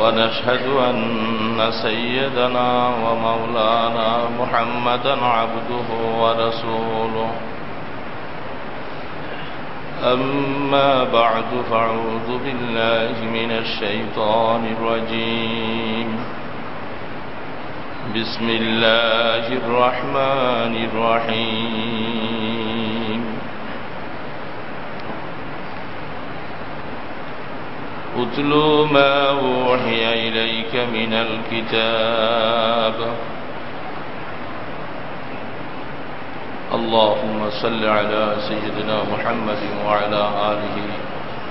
ونشهد أن سيدنا ومولانا محمدا عبده ورسوله. أما بعد فأعوذ بالله من الشيطان الرجيم. بسم الله الرحمن الرحيم. اتل ما أوحي إليك من الكتاب. اللهم صل على سيدنا محمد وعلى آله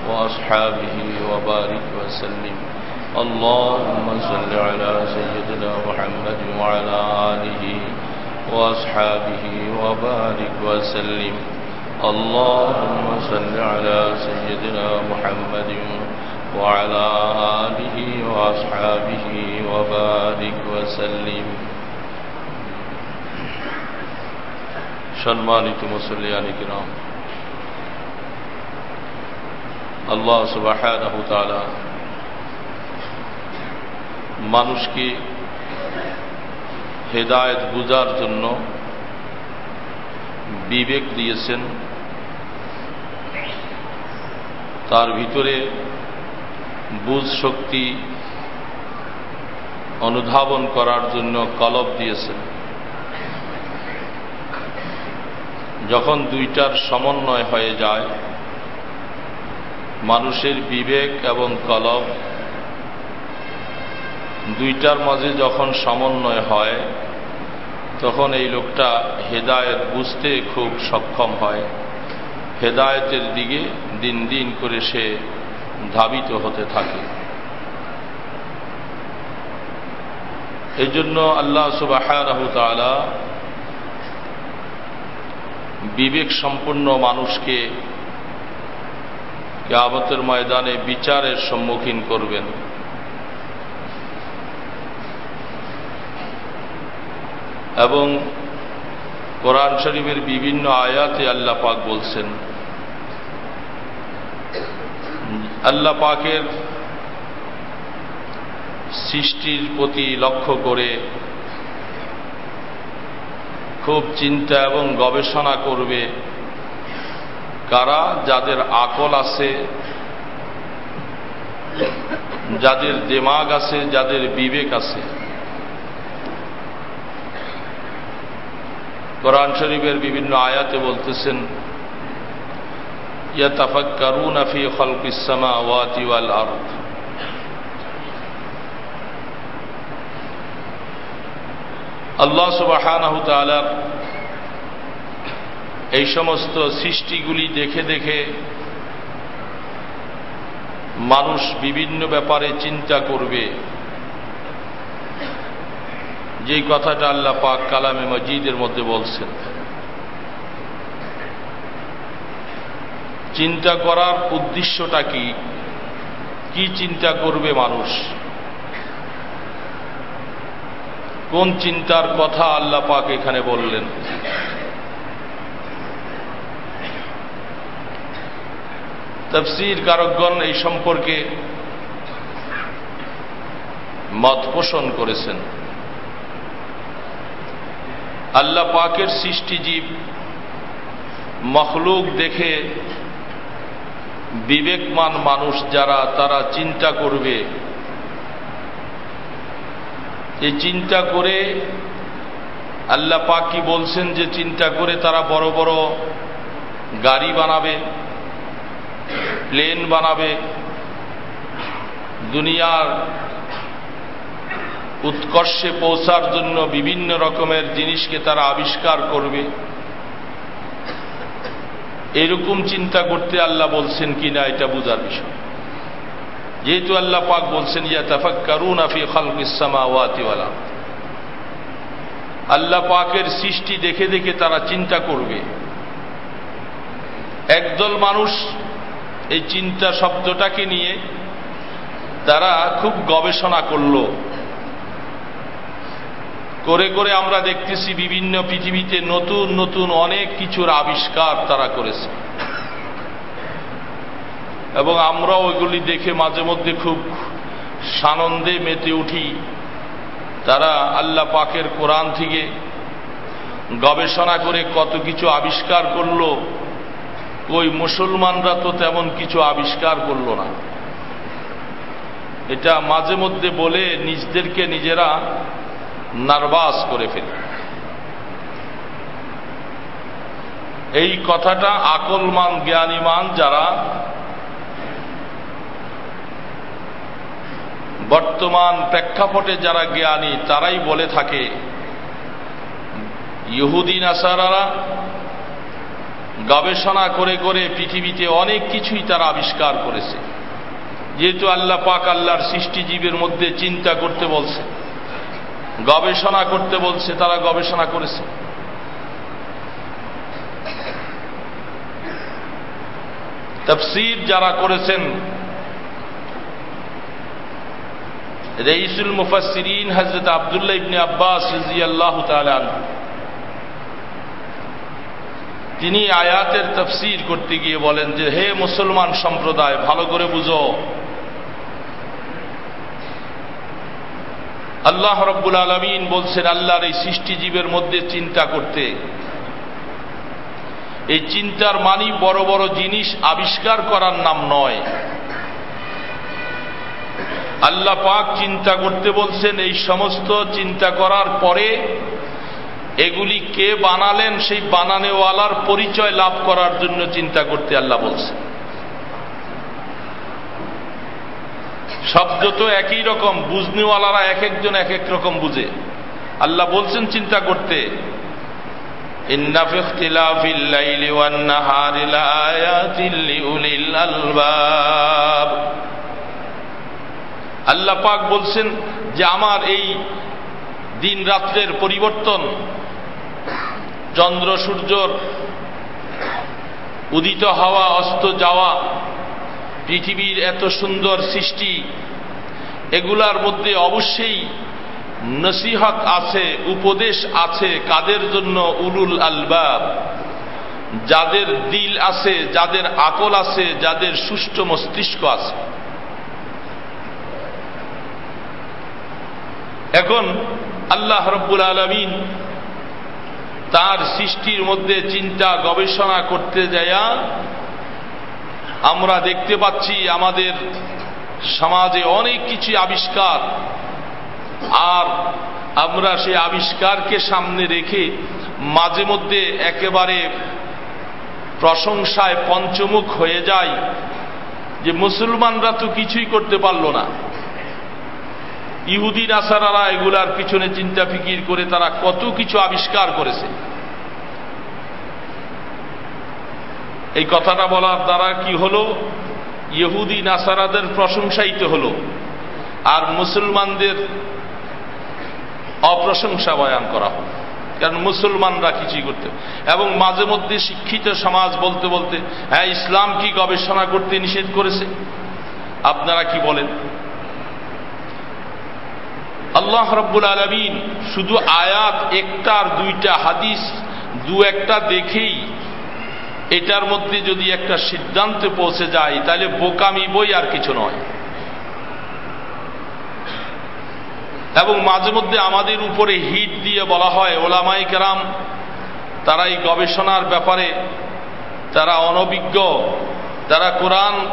وأصحابه وبارك وسلم. اللهم صل على سيدنا محمد وعلى آله وأصحابه وبارك وسلم. اللهم صل على سيدنا محمد وعلى آله وأصحابه وبارك وسلم সম্মানিত মুসল্লিয়ানি কিরাম আল্লাহ সুবাহানাহু তাআলা মানুষকে হেদায়েত বুঝার জন্য বিবেক দিয়েছেন তার ভিতরে বুঝ শক্তি অনুধাবন করার জন্য কলব দিয়েছেন। যখন দুইটার সমন্বয় হয়ে যায়, মানুষের বিবেক এবং কলব দুইটার মাঝে যখন সমন্বয় হয়, তখন এই লোকটা হেদায়েত বুঝতে খুব সক্ষম হয়। হেদায়েতের দিকে দিন দিন করে সে ধাবিত হতে থাকে। এই জন্য আল্লাহ সুবাহ বিবেক সম্পন্ন মানুষকে কেয়ামতের ময়দানে বিচারের সম্মুখীন করবেন। এবং কোরআন শরীফের বিভিন্ন আয়াতে আল্লাহ পাক বলছেন আল্লাহ পাকের সৃষ্টির প্রতি লক্ষ্য করে খুব চিন্তা এবং গবেষণা করবে কারা যাদের আকল আছে, যাদের দেমাগ আছে, যাদের বিবেক আছে। কোরআন শরীফের বিভিন্ন আয়াতে বলতেছেন ফি খালকিস সামাওয়াতি ওয়াল আরদ আল্লাহ সুবাহানাহু তাআলার এই সমস্ত সৃষ্টিগুলি দেখে দেখে মানুষ বিভিন্ন ব্যাপারে চিন্তা করবে। যেই কথাটা আল্লাহ পাক কালামে মজিদের মধ্যে বলছেন। চিন্তা করার উদ্দেশ্যটা কি? কি চিন্তা করবে মানুষ? কোন চিন্তার কথা আল্লাহ পাক এখানে বললেন? তফসির কারকগণ এই সম্পর্কে মত পোষণ করেছেন। আল্লাহ পাকের সৃষ্টিজীব, মখলুক দেখে বিবেকমান মানুষ যারা, তারা চিন্তা করবে। এই চিন্তা করে আল্লাহ পাক কি বলছেন যে চিন্তা করে তারা বড় বড় গাড়ি বানাবে, প্লেন বানাবে, দুনিয়ার উৎকর্ষে পৌঁছার জন্য বিভিন্ন রকমের জিনিসকে তারা আবিষ্কার করবে। এরকম চিন্তা করতে আল্লাহ বলছেন কিনা এটা বোঝার বিষয়। যেহেতু আল্লাহ পাক বলছেন ইয়া তাফাক্কারুন আফি খালকিসামা ওয়াতিওয়ালা আল্লাহ পাকের সৃষ্টি দেখে দেখে তারা চিন্তা করবে। একদল মানুষ এই চিন্তা শব্দটাকে নিয়ে তারা খুব গবেষণা করল। করে করে আমরা দেখতেছি বিভিন্ন পৃথিবীতে নতুন নতুন অনেক কিছুর আবিষ্কার তারা করেছে। এবং আমরা ওইগুলি দেখে মাঝে মধ্যে খুব সানন্দে মেতে উঠি। তারা আল্লাহ পাকের কোরআন থেকে গবেষণা করে কত কিছু আবিষ্কার করল। ওই মুসলমানরা তো তেমন কিছু আবিষ্কার করল না। এটা মাঝে মধ্যে বলে নিজদেরকে নিজেরা নার্ভাস করে ফেলে। এই কথাটা আকলমান, জ্ঞানীমান যারা বর্তমান প্রেক্ষাপটে যারা জ্ঞানী, তারাই বলে থাকে ইহুদিন আসারারা গবেষণা করে করে পৃথিবীতে অনেক কিছুই তারা আবিষ্কার করেছে। যেহেতু আল্লাহ পাক আল্লাহর সৃষ্টিজীবের মধ্যে চিন্তা করতে বলছে গবেষণা করতে বলছে, তারা গবেষণা করেছে। তফসির যারা করেছেন, রইসুল মুফাসিরিন হজরত আবদুল্লাহ ইবনে আব্বাস আল্লাহ তিনি আয়াতের তফসির করতে গিয়ে বলেন যে, হে মুসলমান সম্প্রদায়, ভালো করে বুঝো। আল্লাহ রব্বুল আলমিন বলছেন, আল্লাহর এই সৃষ্টিজীবের মধ্যে চিন্তা করতে। এই চিন্তার মানি বড় বড় জিনিস আবিষ্কার করার নাম নয়। আল্লাহ পাক চিন্তা করতে বলছেন, এই সমস্ত চিন্তা করার পরে এগুলি কে বানালেন, সেই বানানেওয়ালার পরিচয় লাভ করার জন্য চিন্তা করতে আল্লাহ বলছেন। শব্দ তো একই রকম, বুঝনিওয়ালারা এক একজন এক এক রকম বুঝে। আল্লাহ বলছেন চিন্তা করতে। আল্লাহ পাক বলছেন যে আমার এই দিন রাত্রের পরিবর্তন, চন্দ্র সূর্যর উদিত হওয়া, অস্ত যাওয়া পৃথিবীর এত সুন্দর সৃষ্টি, এগুলার মধ্যে অবশ্যই নসিহত আছে, উপদেশ আছে কাদের জন্য উলুল আলবাব? যাদের দিল আছে, যাদের আকল আছে, যাদের সুষ্ঠ মস্তিষ্ক আছে। এখন আল্লাহ রব্বুল আলমিন তার সৃষ্টির মধ্যে চিন্তা গবেষণা করতে যায়া আমরা দেখতে পাচ্ছি আমাদের সমাজে অনেক কিছু আবিষ্কার। আর আমরা সেই আবিষ্কারকে সামনে রেখে মাঝে মধ্যে একেবারে প্রশংসায় পঞ্চমুখ হয়ে যায় যে মুসলমানরা তো কিছুই করতে পারল না। ইহুদি, নাসারারা এগুলার পিছনে চিন্তা ফিকির করে তারা কত কিছু আবিষ্কার করেছে। এই কথাটা বলার দ্বারা কি হল? ইহুদি, নাসারাদের প্রশংসাইত হল। আর মুসলমানদের অপ্রশংসা বয়ান করা হল। কারণ মুসলমানরা কিছুই করতে এবং মাঝে মধ্যে শিক্ষিত সমাজ বলতে বলতে হ্যাঁ ইসলাম কি গবেষণা করতে নিষেধ করেছে? আপনারা কি বলেন? আল্লাহ রব্বুল আলমিন শুধু আয়াত একটা আর দুইটা হাদিস দু একটা দেখেই এটার মধ্যে যদি একটা সিদ্ধান্তে পৌঁছে যায়, তাহলে বোকামি বই আর কিছু নয়। এবং মাঝে মধ্যে আমাদের উপরে হিট দিয়ে বলা হয় ওলামাই কেরাম, তারা এই গবেষণার ব্যাপারে, তারা অনভিজ্ঞ, তারা কোরআন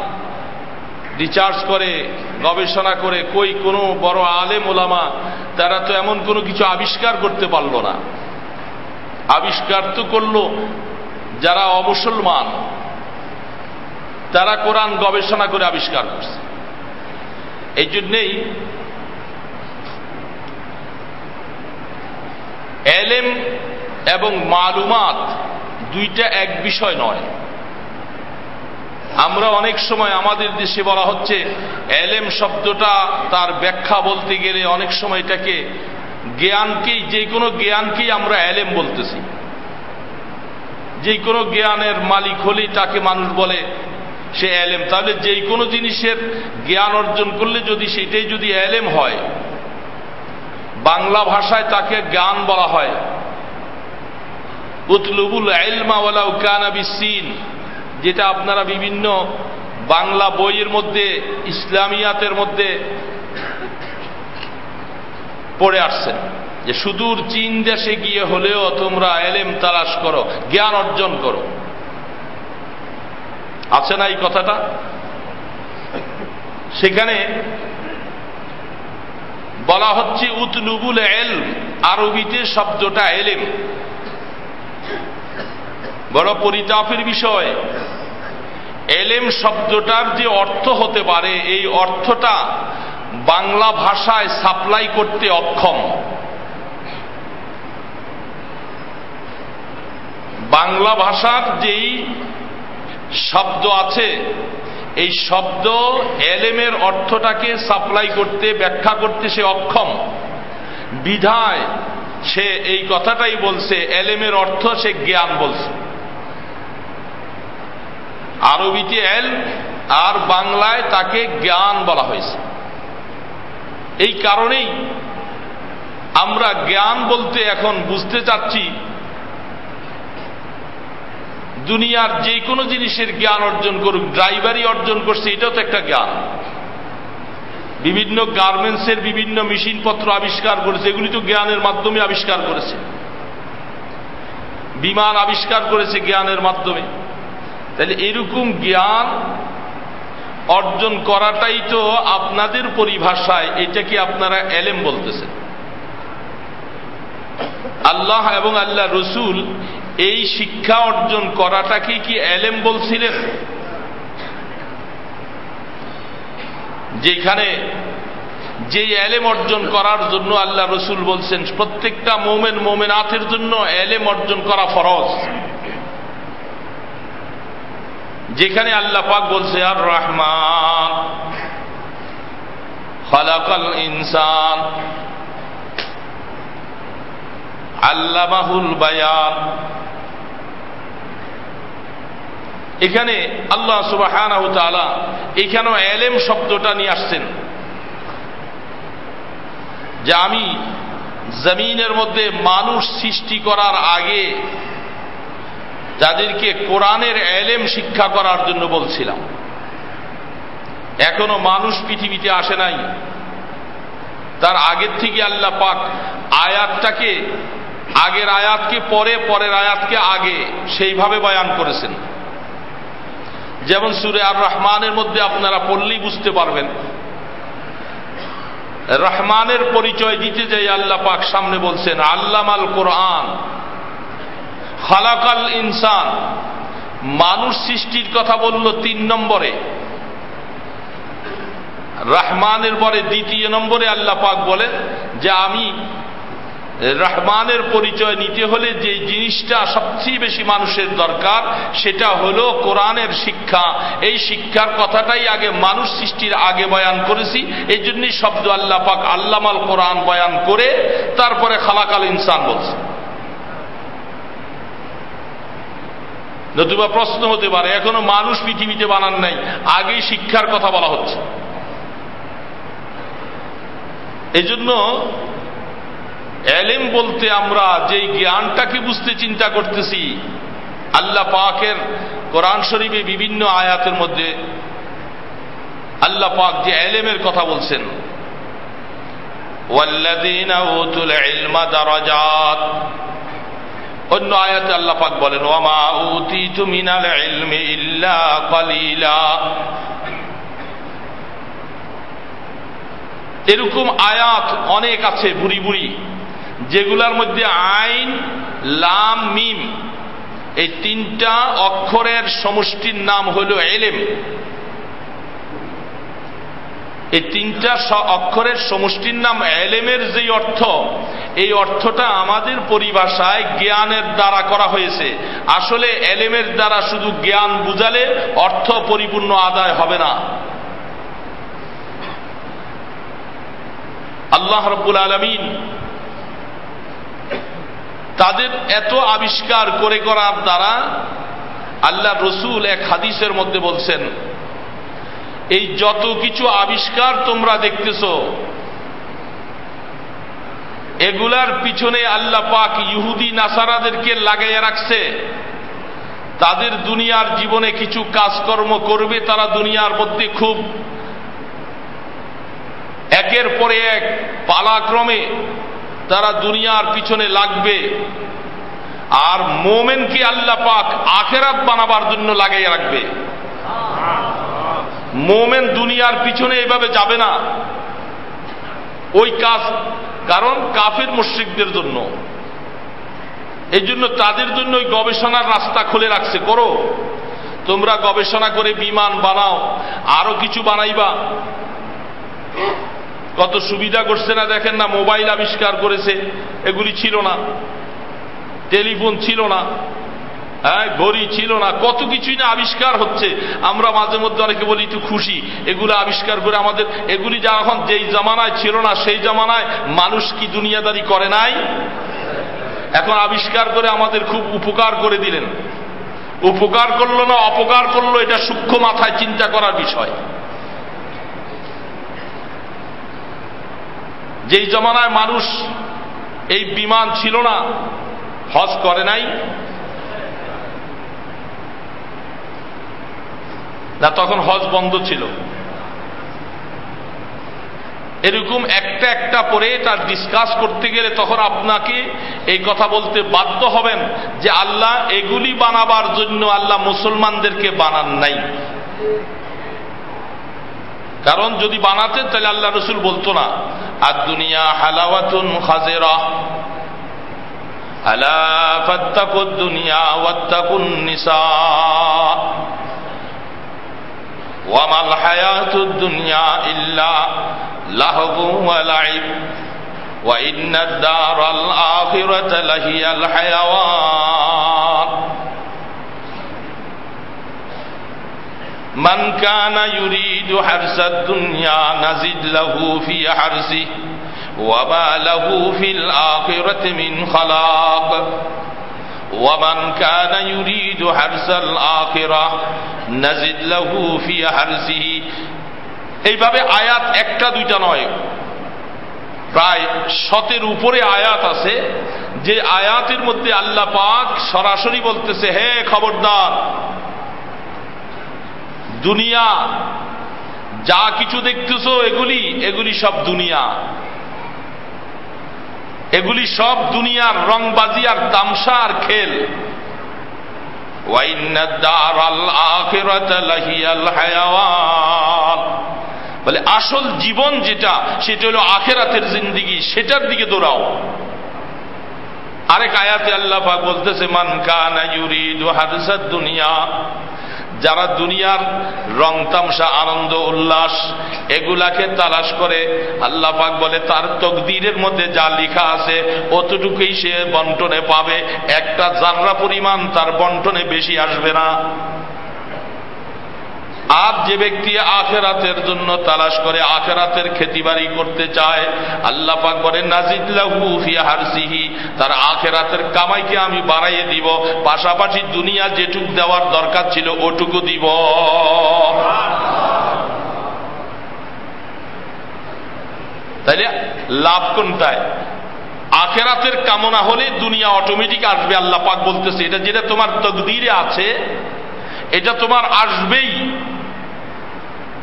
রিচার্জ করে, গবেষণা করে, কই কোনো বড় আলেম ওলামা, তারা তো এমন কোনো কিছু আবিষ্কার করতে পারল না। আবিষ্কার তো করল যারা অমুসলমান, তারা কোরআন গবেষণা করে আবিষ্কার করছে। এই জন্যেই এলেম এবং মালুমাত দুইটা এক বিষয় নয়। আমরা অনেক সময় আমাদের দেশে বলা হচ্ছে, এলেম শব্দটা তার ব্যাখ্যা বলতে গেলে অনেক সময় এটাকে জ্ঞানকেই যে কোনো জ্ঞানকেই আমরা এলেম বলতেছি। যে কোনো জ্ঞানের মালিক হলেই তাকে মানুষ বলে, সে এলেম। তাহলে যে কোনো জিনিসের জ্ঞান অর্জন করলে যদি সেটাই যদি এলেম হয়, বাংলা ভাষায় তাকে জ্ঞান বলা হয়। উতলুবুল এলমাওয়ালা উকানাবি সিন যেটা আপনারা বিভিন্ন বাংলা বইয়ের মধ্যে, ইসলামিয়াতের মধ্যে পড়ে আসছেন। যে সুদূর চীন দেশে গিয়ে হলেও তোমরা এলেম তালাশ করো, জ্ঞান অর্জন করো। আছে না এই কথাটা? সেখানে বলা হচ্ছে, উতলুবুল এল, আরবিতে শব্দটা এলেম। বড় পরিতাপের বিষয়। এলেম শব্দটার যে অর্থ হতে পারে, এই অর্থটা বাংলা ভাষায় সাপ্লাই করতে অক্ষম। বাংলা ভাষার যেই শব্দ আছে, এই শব্দ এলেমের অর্থটাকে সাপ্লাই করতে, ব্যাখ্যা করতে সে অক্ষম। বিধায় সে এই কথাটাই বলছে, এলেমের অর্থ সে জ্ঞান বলছে। আরবিতে এল আর বাংলায় তাকে জ্ঞান বলা হয়েছে। এই কারণেই আমরা জ্ঞান বলতে এখন বুঝতে চাচ্ছি দুনিয়ার যে কোনো জিনিসের জ্ঞান অর্জন করুক, ড্রাইভারই অর্জন করছে, এটাও তো একটা জ্ঞান। বিভিন্ন গার্মেন্টসের বিভিন্ন মেশিনপত্র আবিষ্কার করেছে, এগুলি তো জ্ঞানের মাধ্যমে আবিষ্কার করেছে। বিমান আবিষ্কার করেছে জ্ঞানের মাধ্যমে। তাহলে এরকম জ্ঞান অর্জন করাটাই তো আপনাদের পরিভাষায়, এটা কি আপনারা এলেম বলতেছেন? আল্লাহ এবং আল্লাহ রসুল এই শিক্ষা অর্জন করাটাকে কি এলেম বলছিলেন? যেখানে যে এলেম অর্জন করার জন্য আল্লাহ রসুল বলছেন, প্রত্যেকটা মোমেন মোমেন মোমেনাথের জন্য এলেম অর্জন করা ফরজ। যেখানে আল্লাহ পাক বলছে, আর রহমান, খালাকাল ইনসান আল্লামাহুল বায়ান। এখানে আল্লাহ সুবাহ এখানেও এলেম শব্দটা নিয়ে আসছেন। যে আমি জমিনের মধ্যে মানুষ সৃষ্টি করার আগে যাদেরকে কোরআনের এলেম শিক্ষা করার জন্য বলছিলাম। এখনও মানুষ পৃথিবীতে আসে নাই। তার আগের থেকে আল্লাহ পাক আয়াতটাকে আগের আয়াতকে পরে, পরের আয়াতকে আগে সেইভাবে বয়ান করেছেন। যেমন সুরে আর রহমানের মধ্যে আপনারা পড়লেই বুঝতে পারবেন। রহমানের পরিচয় দিতে যাই আল্লাহ পাক সামনে বলছেন, আল্লামাল কোরআন, খালাকাল ইনসান। মানুষ সৃষ্টির কথা বলল তিন নম্বরে। রহমানের পরে দ্বিতীয় নম্বরে আল্লাহ পাক বলেন যে আমি রহমানের পরিচয় নিতে হলে যে জিনিসটা সবচেয়ে বেশি মানুষের দরকার, সেটা হলো কোরআনের শিক্ষা। এই শিক্ষার কথাটাই আগে মানুষ সৃষ্টির আগে বয়ান করেছি। এই জন্যই শব্দ আল্লাহ পাক আল্লামাল কোরআন বয়ান করে তারপরে খালাকাল ইনসান বলছে। নতুবা প্রশ্ন হতে পারে, এখনও মানুষ পৃথিবীতে বানান নাই আগে শিক্ষার কথা বলা হচ্ছে। এজন্য এলেম বলতে আমরা যেই জ্ঞানটাকে বুঝতে চিন্তা করতেছি, আল্লাহ পাকের কোরআন শরীফে বিভিন্ন আয়াতের মধ্যে আল্লাহ পাক যে এলেমের কথা বলছেন। অন্য আয়াতে আল্লাহ পাক বলেন, ওয়ামা উতিতু মিনাল ইলমি ইল্লা কালিলা। এরকম আয়াত অনেক আছে বুড়ি বুড়ি যেগুলার মধ্যে আইন, লাম, মিম, এই তিনটা অক্ষরের সমষ্টির নাম হল এলেম। এই তিনটা অক্ষরের সমষ্টির নাম এলেমের যে অর্থ, এই অর্থটা আমাদের পরিভাষায় জ্ঞানের দ্বারা করা হয়েছে। আসলে এলেমের দ্বারা শুধু জ্ঞান বুঝালে অর্থ পরিপূর্ণ আদায় হবে না। আল্লাহ রব্বুল আলমিন তাদের এত আবিষ্কার করে করার দ্বারা আল্লাহ রসুল এক হাদিসের মধ্যে বলছেন, এই যত কিছু আবিষ্কার তোমরা দেখতেছ, এগুলার পিছনে আল্লাহ পাক ইহুদি নাসারাদেরকে লাগাইয়া রাখছে। তাদের দুনিয়ার জীবনে কিছু কাজকর্ম করবে তারা দুনিয়ার মধ্যে খুব। একের পরে এক পালাক্রমে তারা দুনিয়ার পিছনে লাগবে। আর মোমেনকে আল্লাহ পাক আখেরাত বানাবার জন্য লাগাই রাখবে? মোমেন দুনিয়ার পিছনে এভাবে যাবে না। ওই কাজ, কারণ কাফের মুশ্রিকদের জন্য। এই জন্য তাদের জন্য ওই গবেষণার রাস্তা খুলে রাখছে। করো। তোমরা গবেষণা করে বিমান বানাও, আরও কিছু বানাইবা। কত সুবিধা করছে না দেখেন না, মোবাইল আবিষ্কার করেছে, এগুলি ছিল না। টেলিফোন ছিল না হ্যাঁ ঘড়ি ছিল না, কত কিছুই না আবিষ্কার হচ্ছে। আমরা মাঝে মধ্যে অনেকে বলি, একটু খুশি, এগুলো আবিষ্কার করে আমাদের, এগুলি যা এখন যেই জামানায় ছিল না, সেই জামানায় মানুষ কি দুনিয়াদারি করে নাই? এখন আবিষ্কার করে আমাদের খুব উপকার করে দিলেন। উপকার করল না, অপকার করল, এটা সূক্ষ্ম মাথায় চিন্তা করার বিষয়। যেই জমানায় মানুষ এই বিমান ছিল না, হজ করে নাই। না, তখন হজ বন্ধ ছিল। এরকম একটা একটা পরে তার ডিসকাস করতে গেলে তখন আপনাকে এই কথা বলতে বাধ্য হবেন যে আল্লাহ এগুলি বানাবার জন্য আল্লাহ মুসলমানদেরকে বানান নাই। কারণ যদি বানাতেন তাহলে আল্লাহ রসুল বলতো না। الدنيا حلاوة خزرة. ألا فاتقوا الدنيا واتقوا النساء. وما الحياة الدنيا إلا لهب ولعب. وإن الدار الآخرة لهي الحيوان. من كان يريد حرث الدنيا نزد له في حرثه وما له في الآخرة من خلاق ومن كان يريد حرث الآخرة نزد له في حرثه এইভাবে আয়াত একটা দুইটা নয় প্রায় শতের উপরে আয়াত আছে যে আয়াতের মধ্যে আল্লাহ পাক সরাসরি বলতেছে হে খবরদার দুনিয়া। যা কিছু দেখতেছ, এগুলি এগুলি সব দুনিয়া। এগুলি সব দুনিয়ার রংবাজি আর তামসা আর খেল। বলে, আসল জীবন যেটা, সেটা হলো আখেরাতের জিন্দিগি, সেটার দিকে দৌড়াও। আরেক আয়াতে আল্লাহ বলতেছে, মান কানা ইউরিদু দুনিয়া। যারা দুনিয়ার রং তামসা, আনন্দ, উল্লাস এগুলাকে তালাশ করে, আল্লাহ পাক বলে, তার তকদিরের মধ্যে যা লিখা আছে, অতটুকুই সে বন্টনে পাবে। একটা জাররা পরিমাণ তার বন্টনে বেশি আসবে না। আর যে ব্যক্তি আখেরাতের জন্য তালাশ করে, আখেরাতের খেতিবাড়ি করতে চায়, আল্লাহ পাক বলে নাজিদুল্লাহু ফি হারসিহি তার আখেরাতের কামাইকে আমি বাড়াইয়ে দিব, পাশাপাশি দুনিয়া যেটুক দেওয়ার দরকার ছিল ওটুকু দিব। তাইলে লাভ কোনটায়? আখেরাতের কামনা হলে দুনিয়া অটোমেটিক আসবে, আল্লাহ পাক বলতেছে, এটা যেটা তোমার তকদিরে আছে, এটা তোমার আসবেই।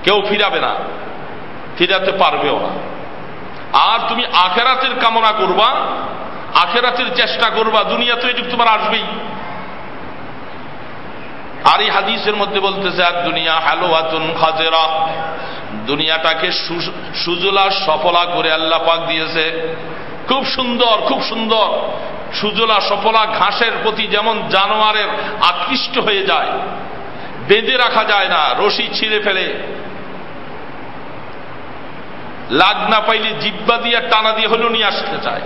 কেউ ফিরাবে না, ফিরাতে পারবেও না। আর তুমি আখেরাতের কামনা করবা, আখেরাতের চেষ্টা করবা, দুনিয়া তো এটুকু তোমার আসবেই। আর এই হাদিসের মধ্যে বলতেছে, আর দুনিয়া হালোয়াতুন খাজেরা। দুনিয়াটাকে সুজলা, সফলা করে আল্লাহ পাক দিয়েছে। খুব সুন্দর খুব সুন্দর। সুজলা, সফলা ঘাসের প্রতি যেমন জানোয়ারের আকৃষ্ট হয়ে যায়, বেঁধে রাখা যায় না, রশি ছিঁড়ে ফেলে। লাগ না পাইলে জিব্বা দিয়ে টানা দিয়ে হলেও নিয়ে আসতে চায়।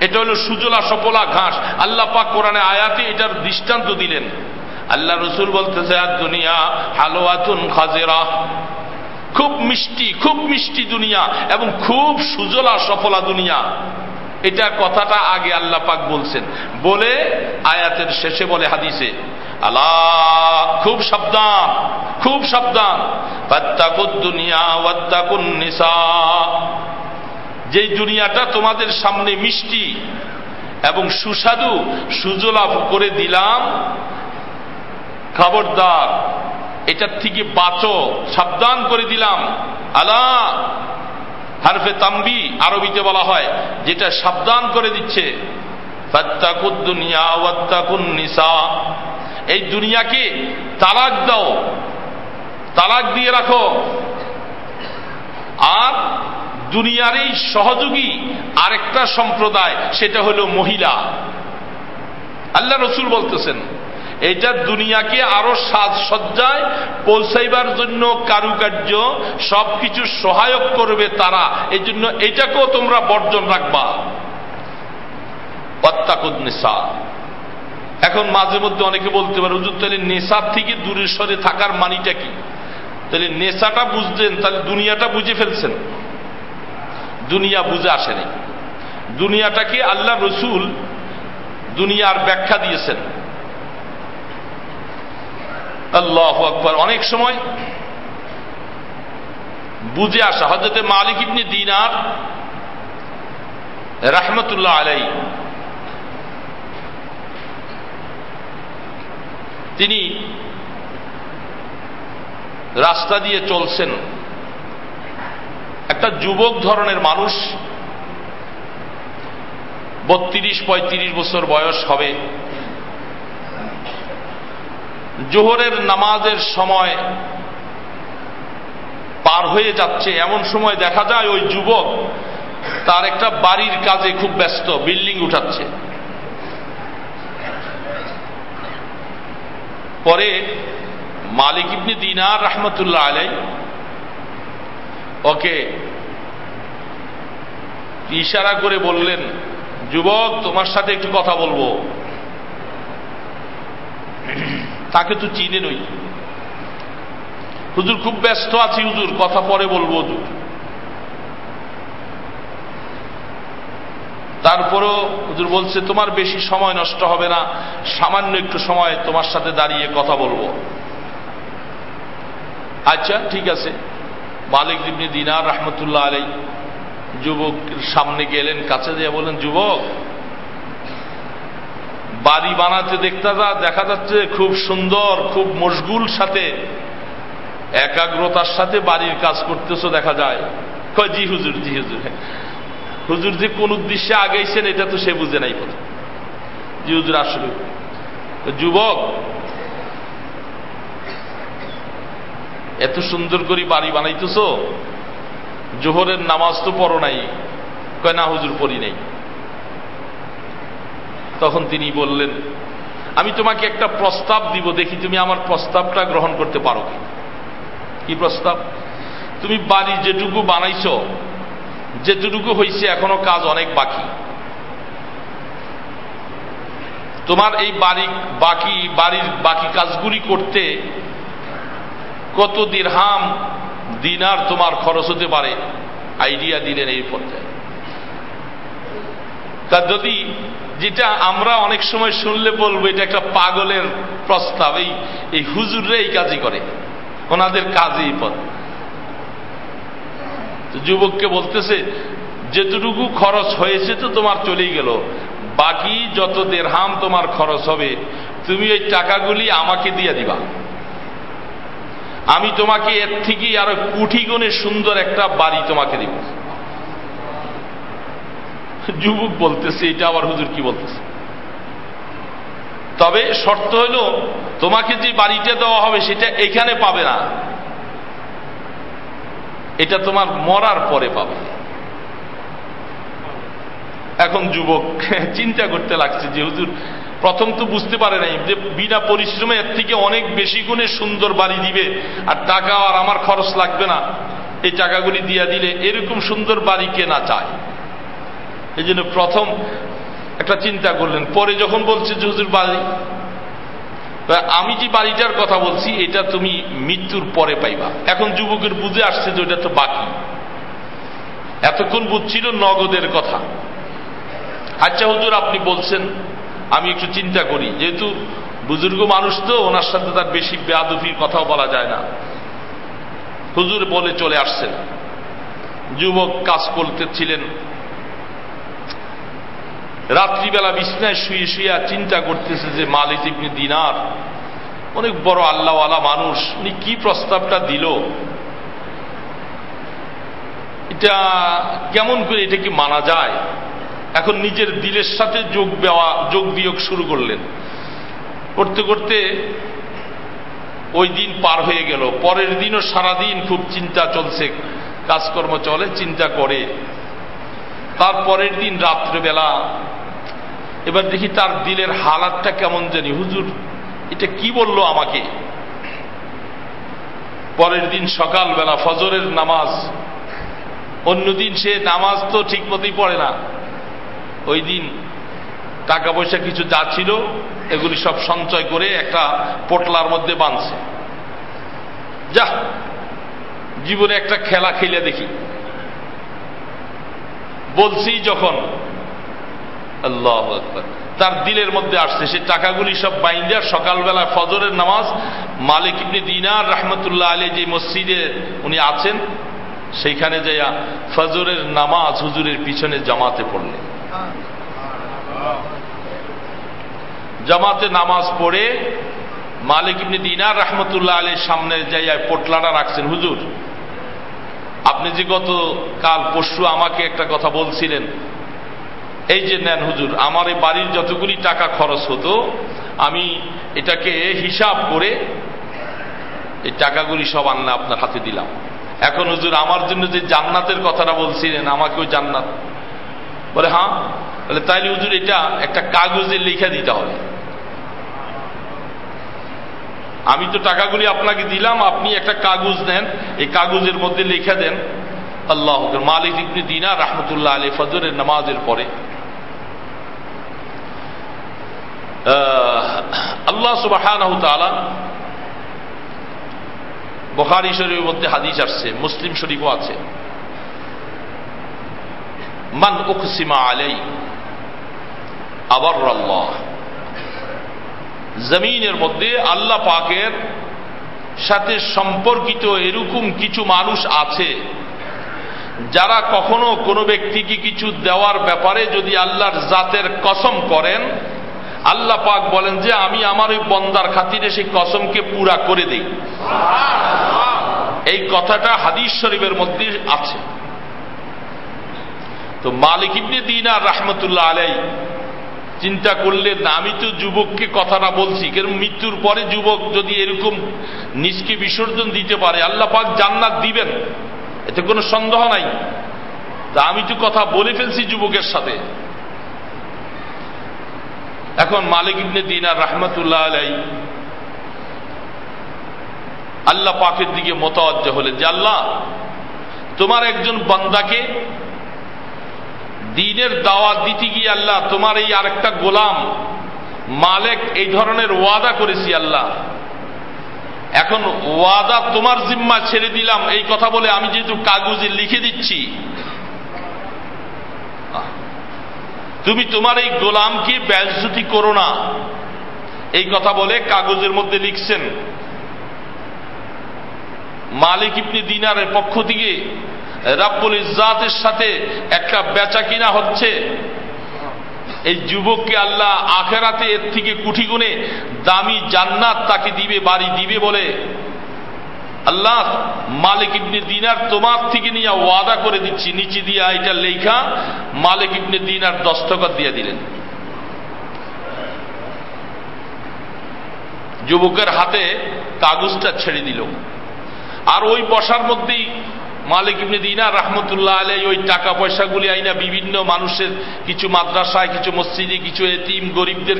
এটা হলো সুজলা সফলা ঘাস। আল্লাহ পাক কোরআনে আয়াতে এটার দৃষ্টান্ত দিলেন। আল্লাহ রসুল বলতেছে আর দুনিয়া হালোয়াতুন খাজেরা। খুব মিষ্টি খুব মিষ্টি দুনিয়া এবং খুব সুজলা সফলা দুনিয়া। এটা কথাটা আগে আল্লাহ পাক বলছেন। বলে আয়াতের শেষে বলে হাদিসে আল্লাহ, খুব সাবধান খুব সাবধান। দুনিয়া নিসা। যে দুনিয়াটা তোমাদের সামনে মিষ্টি এবং সুস্বাদু, সুজলাভ করে দিলাম, খবরদার, এটার থেকে বাঁচো, সাবধান করে দিলাম। আলা, হারফে তাম্বি আরবিতে বলা হয়, যেটা সাবধান করে দিচ্ছে। নিসা। এই দুনিয়াকে তালাক দাও। তালাক দিয়ে রাখো। আর দুনিয়ার এই সহযোগী আরেকটা সম্প্রদায়, সেটা হলো মহিলা। আল্লাহ রসুল বলতেছেন, এটা দুনিয়াকে আরও সাজসজ্জায় পৌঁছাইবার জন্য কারুকার্য, সবকিছু সহায়ক করবে তারা। এই জন্য এটাকেও তোমরা বর্জন রাখবা। অত্যাকুদ্নেসা এখন মাঝে মধ্যে অনেকে বলতে পারে, হুজুর, তাহলে নেশার থেকে দূরে সরে থাকার মানিটা কি? তাহলে নেশাটা বুঝতেন, তাহলে দুনিয়াটা বুঝে ফেলছেন। দুনিয়া বুঝে আসেনি দুনিয়াটাকে আল্লাহ রসুল দুনিয়ার ব্যাখ্যা দিয়েছেন। আল্লাহ আকবর। অনেক সময় বুঝে আসা হজরতে মালিক ইবনি দিনার রাহমতুল্লাহ আলাই তিনি রাস্তা দিয়ে চলছেন। একটা যুবক ধরনের মানুষ, বত্রিশ, পঁয়ত্রিশ বছর বয়স হবে। জোহরের নামাজের সময় পার হয়ে যাচ্ছে। এমন সময় দেখা যায় ওই যুবক তার একটা বাড়ির কাজে খুব ব্যস্ত, বিল্ডিং উঠাচ্ছে। পরে মালিক ইবনি দিনার রহমতুল্লাহ আলাই ওকে ইশারা করে বললেন, যুবক, তোমার সাথে একটু কথা বলব। তাকে তো চিনে নই। হুজুর, খুব ব্যস্ত আছি হুজুর, কথা পরে বলব হুজুর। তারপরেও হুজুর বলছে, তোমার বেশি সময় নষ্ট হবে না, সামান্য একটু সময় তোমার সাথে দাঁড়িয়ে কথা বলব। আচ্ছা ঠিক আছে। মালিক দিবনি দিনার রহমতুল্লাহ আলাই যুবক সামনে গেলেন, কাছে দিয়ে বলেন যুবক, বাড়ি বানাতে দেখতে যা, দেখা যাচ্ছে খুব সুন্দর, খুব মশগুল সাথে, একাগ্রতার সাথে বাড়ির কাজ করতেছো দেখা যায়। জি হুজুর জি হুজুর। হুজুর যে কোন উদ্দেশ্যে আগেইছেন, এটা তো সে বুঝে নাই প্রথম জি, হুজুর আসলে যুবক, এত সুন্দর করে বাড়ি বানাইতেছ, জোহরের নামাজ তো পড়ো নাই। কয়, না হুজুর, পড়ি নাই। তখন তিনি বললেন, আমি তোমাকে একটা প্রস্তাব দিব, দেখি তুমি আমার প্রস্তাবটা গ্রহণ করতে পারো কি? প্রস্তাব? তুমি বাড়ি যেটুকু বানাইছ যেটুকু হয়েছে এখনও কাজ অনেক বাকি। তোমার এই বাড়ি বাকি, বাড়ির বাকি কাজগুলি করতে কত দিরহাম দিনার তোমার খরচ হতে পারে? আইডিয়া দিলেন এই পর্যায়ে। তা যদি যেটা আমরা অনেক সময় শুনলে বলব, এটা একটা পাগলের প্রস্তাব, এই এই হুজুররা এই কাজই করে। ওনাদের কাজই পথ। যুবককে বলতেছে, যেটুকু খরচ হয়েছে তো তোমার চলেই গেল। বাকি যত দেড়হাম তোমার খরচ হবে, তুমি ওই টাকাগুলি আমাকে দিয়ে দিবা। আমি তোমাকে এর থেকেই আরও কুঠি গুণে সুন্দর একটা বাড়ি তোমাকে দিব। যুবক বলতেছে, এটা আবার হুজুর কি বলতেছে? তবে শর্ত হইল তোমাকে যে বাড়িটা দেওয়া হবে সেটা এখানে পাবে না। এটা তোমার মরার পরে পাবে। এখন যুবক, চিন্তা করতে লাগছে যে হুজুর, প্রথম তো বুঝতে পারে নাই যে বিনা পরিশ্রমে এর থেকে অনেক বেশি গুণে সুন্দর বাড়ি দিবে, আর টাকা আর আমার খরচ লাগবে না। এই টাকাগুলি দিয়া দিলে এরকম সুন্দর বাড়ি কে না চায়? এই জন্য প্রথম একটা চিন্তা করলেন। পরে যখন বলছে যে হুজুর বাড়ি আমি যে বাড়িটার কথা বলছি, এটা তুমি মৃত্যুর পরে পাইবা। এখন যুবকের বুঝে আসছে যে ওটা তো বাকি। এতক্ষণ বুঝছিল নগদের কথা। আচ্ছা হুজুর, আপনি বলছেন, আমি একটু চিন্তা করি। যেহেতু বুজুর্গ মানুষ তো, ওনার সাথে তার বেশি বেয়াদুফির কথাও বলা যায় না। হুজুর বলে চলে আসছেন। যুবক কাজ করতেছিলেন রাত্রিবেলা বিছনায় শুয়ে শুয়ে চিন্তা করতেছে যে মালিক ইবনি দিনার, অনেক বড় আল্লাহওয়ালা মানুষ, উনি কি প্রস্তাবটা দিল? এটা কেমন করে এটা কি মানা যায়? এখন নিজের দিলের সাথে যোগ দেওয়া, যোগ বিয়োগ শুরু করলেন। করতে করতে ওই দিন পার হয়ে গেল। পরের দিনও সারাদিন খুব চিন্তা চলছে, কাজকর্ম চলে, চিন্তা করে। তারপরের দিন রাত্রেবেলা এবার দেখি তার দিলের হালাতটা কেমন জানি। হুজুর, এটা কি বলল আমাকে? পরের দিন সকালবেলা ফজরের নামাজ। অন্যদিন সে নামাজ তো ঠিক মতোই পড়ে না। ওই দিন টাকা পয়সা কিছু যা ছিল, এগুলি সব সঞ্চয় করে একটা পোটলার মধ্যে বাঁধছে। যা, জীবনে একটা খেলা খেলে দেখি। বলছি যখন আল্লাহ তার দিলের মধ্যে আসছে, সে টাকাগুলি সব বাইন্দার সকালবেলা ফজরের নামাজ, মালিক ইবনে দিনার রহমতুল্লাহ আলী যে মসজিদে উনি আছেন, সেইখানে যাইয়া ফজরের নামাজ হুজুরের পিছনে জামাতে পড়লেন। জামাতে নামাজ পড়ে মালিক ইবনে দিনার রহমতুল্লাহ আলীর সামনে যাইয়া পোটলাটা রাখছেন, হুজুর, আপনি যে গত কাল পরশু আমাকে একটা কথা বলছিলেন এই যে নেন হুজুর, আমার এই বাড়ির যতগুলি টাকা খরচ হতো, আমি এটাকে হিসাব করে এই টাকাগুলি সব আন্না আপনার হাতে দিলাম। এখন হুজুর, আমার জন্য যে জান্নাতের কথাটা বলছিলেন আমাকে ওই জান্নাত। বলে হ্যাঁ বলে তাইলে হুজুর এটা একটা কাগজে লিখে দিতে হবে। আমি তো টাকাগুলি আপনাকে দিলাম, আপনি একটা কাগজ দেন এই কাগজের মধ্যে লিখে দেন। আল্লাহ মালিক ইবনে দিনা রহমতুল্লাহ আলী ফজরের নামাজের পরে আল্লাহ সুবাহ বখারি শরীফের মধ্যে হাদিস আসছে, মুসলিম শরীফও আছে। মান উকসিমা আলাই, আবার আল্লাহ। জমিনের মধ্যে আল্লাহ পাকের সাথে সম্পর্কিত এরকম কিছু মানুষ আছে, যারা কখনো কোনো ব্যক্তিকে কিছু দেওয়ার ব্যাপারে যদি আল্লাহর জাতের কসম করেন আল্লাহ পাক বলেন যে আমি আমার ওই বন্দার খাতিরে সেই কসমকে পুরা করে দেই। এই কথাটা হাদিস শরীফের মধ্যে আছে। তো মালিক ইবনে দিন আর রাহমতুল্লাহ আলাই চিন্তা করলেন না আমি তো যুবককে কথাটা বলছি কারণ মৃত্যুর পরে যুবক যদি এরকম নিজকে বিসর্জন দিতে পারে, আল্লাহ পাক জান্নাত দিবেন, এতে কোনো সন্দেহ নাই। তা আমি তো কথা বলে ফেলছি যুবকের সাথে। এখন মালিক ইবনে দিনার রহমতুল্লাহ আলাই আল্লাহ পাকের দিকে মতওয়াজ্জ হলেন যে, আল্লাহ, তোমার একজন বান্দাকে দিনের দাওয়াত দিতে গিয়ে আল্লাহ, তোমার এই আরেকটা গোলাম মালেক এই ধরনের ওয়াদা করেছি আল্লাহ। এখন ওয়াদা তোমার জিম্মা ছেড়ে দিলাম, এই কথা বলে আমি যেহেতু কাগজে লিখে দিচ্ছি। তুমি তোমার এই গোলামকে ব্যাজুতি করো না। এই কথা বলে কাগজের মধ্যে লিখছেন মালিক ইবনি দিনারের পক্ষ থেকে রাব্বুল ইজাতের সাথে একটা বেচা কিনা হচ্ছে। এই যুবককে আল্লাহ আখেরাতে এর থেকে কুঠি গুণে দামি জান্নাত তাকে দিবে, বাড়ি দিবে বলে আল্লাহ মালিক ইবনে দিনার তোমার থেকে নিয়ে ওয়াদা করে দিচ্ছি, নিচে দিয়া এটা লেখা, মালিক ইবনে দিনার দস্তখত দিয়ে দিলেন। যুবকের হাতে কাগজটা ছেড়ে দিল। আর ওই বসার মধ্যেই মালিক ইবনে দিনা রহমতুল্লাহ আলাই ওই টাকা পয়সাগুলি আইনা বিভিন্ন মানুষের, কিছু মাদ্রাসায়, কিছু মসজিদে, কিছু এতিম গরিবদের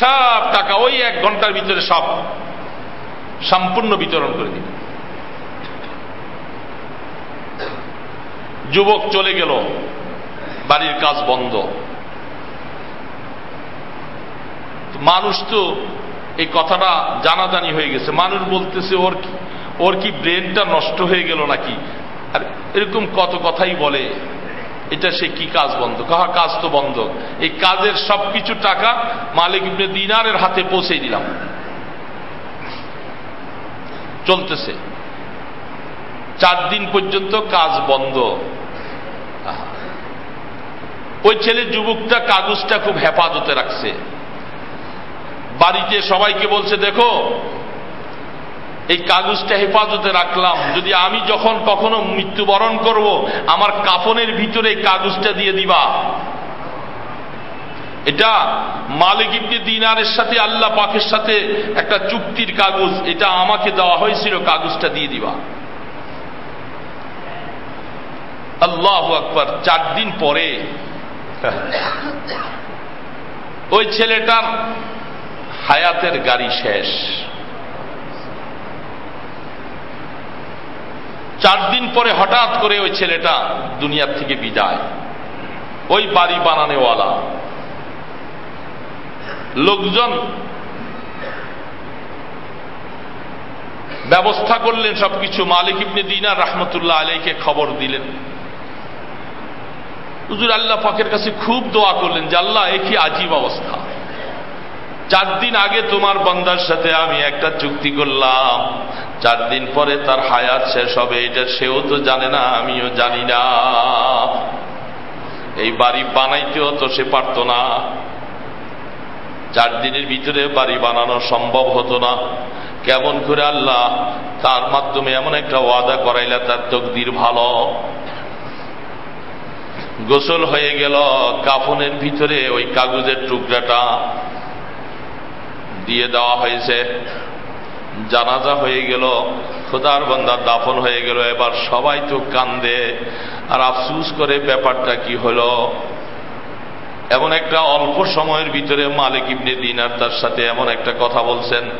সব টাকা ওই এক ঘণ্টার ভিতরে সব সম্পূর্ণ বিতরণ করে দিন যুবক চলে গেল। বাড়ির কাজ বন্ধ। মানুষ তো এই কথাটা জানাজানি হয়ে গেছে। মানুষ বলতেছে, ওর কি ওর কি ব্রেনটা নষ্ট হয়ে গেল নাকি? আর এরকম কত কথাই বলে, এটা সে কি কাজ বন্ধ? কাহা কাজ তো বন্ধ। এই কাজের সবকিছু টাকা মালিক দিনারের হাতে পৌঁছে দিলাম। চলতেছে। চার দিন পর্যন্ত কাজ বন্ধ। ওই ছেলে যুবকটা কাগজটা খুব হেফাজতে রাখছে। বাড়িতে সবাইকে বলছে, দেখো, এই কাগজটা হেফাজতে রাখলাম। যদি আমি যখন কখনো মৃত্যুবরণ করব, আমার কাফনের ভিতরে কাগজটা দিয়ে দিবা। এটা মালিক ইবনে দিনারের সাথে, আল্লাহ পাকের সাথে একটা চুক্তির কাগজ। এটা আমাকে দেওয়া হয়েছিল, কাগজটা দিয়ে দিবা। আল্লাহ আকবর, চার দিন পরে। ওই ছেলেটার হায়াতের গাড়ি শেষ। চার দিন পরে হঠাৎ করে ওই ছেলেটা দুনিয়ার থেকে বিদায়। ওই বাড়ি বানানেওয়ালা। লোকজন ব্যবস্থা করলেন সবকিছু। মালিক ইবনে দিনার রহমতুল্লাহ আলাইকে খবর দিলেন। হুজুর আল্লাহ পাকের কাছে খুব দোয়া করলেন যে, আল্লাহ, এ কি আজীব অবস্থা। চার দিন আগে তোমার বন্দার সাথে আমি একটা চুক্তি করলাম। চার দিন পরে তার হায়াত শেষ হবে, এটা সেও তো জানে না, আমিও জানি না। এই বাড়ি বানাইতেও তো সে পারত না। চার দিনের ভিতরে বাড়ি বানানো সম্ভব হতো না। কেমন করে আল্লাহ তার মাধ্যমে এমন একটা ওয়াদা করাইলা, তার তকদির ভালো। গোসল হয়ে গেল, কাফনের ভিতরে ওই কাগজের টুকরাটা দিয়ে দেওয়া হয়েছে। জানাজা হয়ে গেল, খোদার বন্দার দাফন হয়ে গেল। এবার সবাই তো কান্দে, আর আফসুস করে ব্যাপারটা কি হল? এমন একটা অল্প সময়ের ভিতরে মালিক ইবনে দিনার তার সাথে এমন একটা কথা বলছেন।